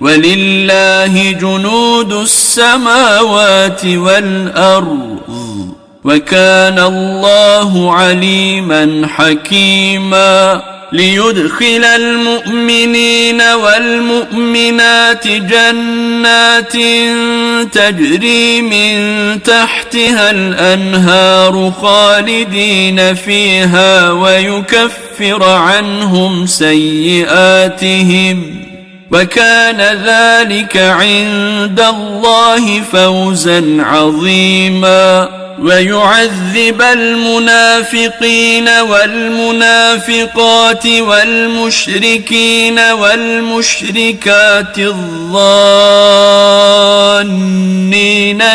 ولله جنود السماوات والأرض وكان الله عليما حكيما. ليدخل المؤمنين والمؤمنات جنات تجري من تحتها الأنهار خالدين فيها ويكفر عنهم سيئاتهم. وكان ذلك عند الله فوزا عظيما. ويعذب المنافقين والمنافقات والمشركين والمشركات الظانين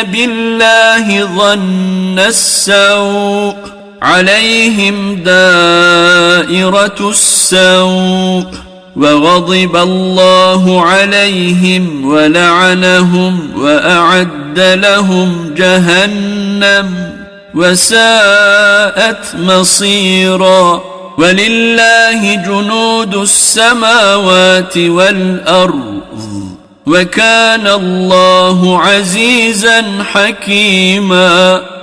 بالله ظن السوء. عليهم دائرة السوء. وغضب الله عليهم ولعنهم وأعد لهم جهنم وساءت مصيرا ولله جنود السماوات والأرض وكان الله عزيزا حكيما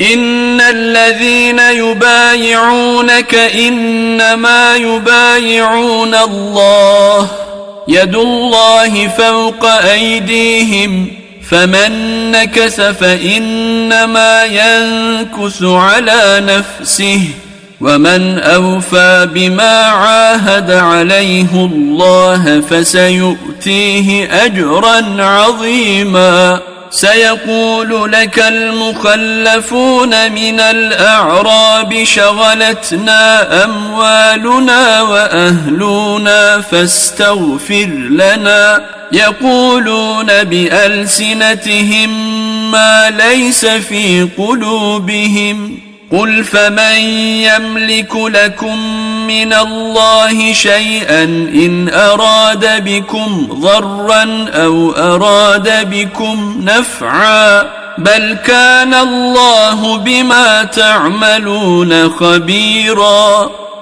ان الذين يبايعونك انما يبايعون الله يد الله فوق ايديهم فمن نكث فانما ينكث على نفسه ومن اوفى بما عاهد عليه الله فسيؤتيه اجرا عظيما سيقول لك المخلفون من الأعراب شغلتنا أموالنا وأهلنا فاستغفر لنا. يقولون بألسنتهم ما ليس في قلوبهم. قل فمن يملك لكم من الله شيئا. إن أراد بكم ضرا أو أراد بكم نفعا بل كان الله بما تعملون خبيرا.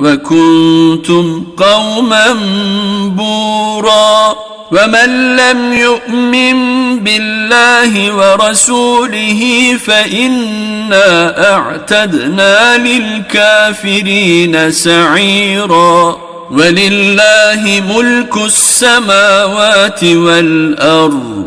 وكنتم قوما بورا ومن لم يؤمن بالله ورسوله فانا اعتدنا للكافرين سعيرا ولله ملك السماوات والارض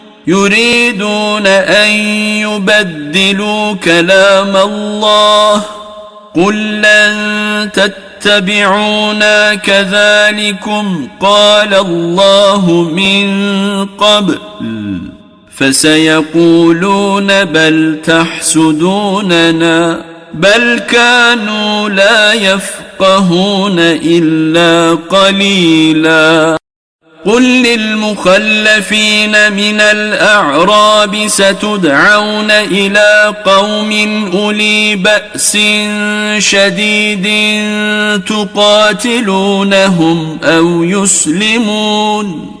يريدون أن يبدلوا كلام الله قل لن تتبعونا كذلكم قال الله من قبل فسيقولون بل تحسدوننا بل كانوا لا يفقهون إلا قليلا قل للمخلفين من الاعراب ستدعون إلى قوم اولي باس شديد تقاتلونهم أو يسلمون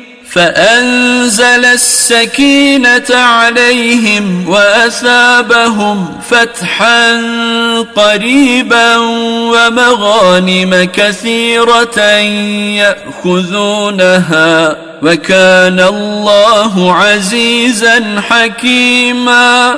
فأنزل السكينة عليهم وأثابهم فتحا قريبا ومغانم كثيرة يأخذونها وكان الله عزيزا حكيما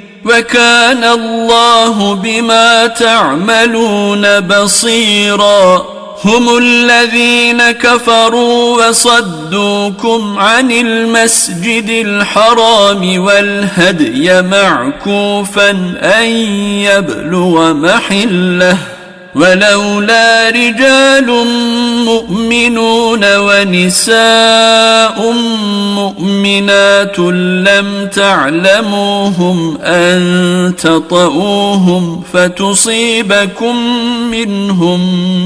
وكان الله بما تعملون بصيرا. هم الذين كفروا وصدوكم عن المسجد الحرام والهدي معكوفا أن يبلغ محله. ولولا رجال مؤمنون ونساء مؤمنات لم تعلموهم أن تطئوهم فتصيبكم منهم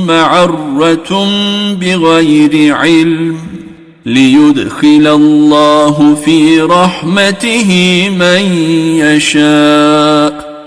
معرة بغير علم ليدخل الله في رحمته من يشاء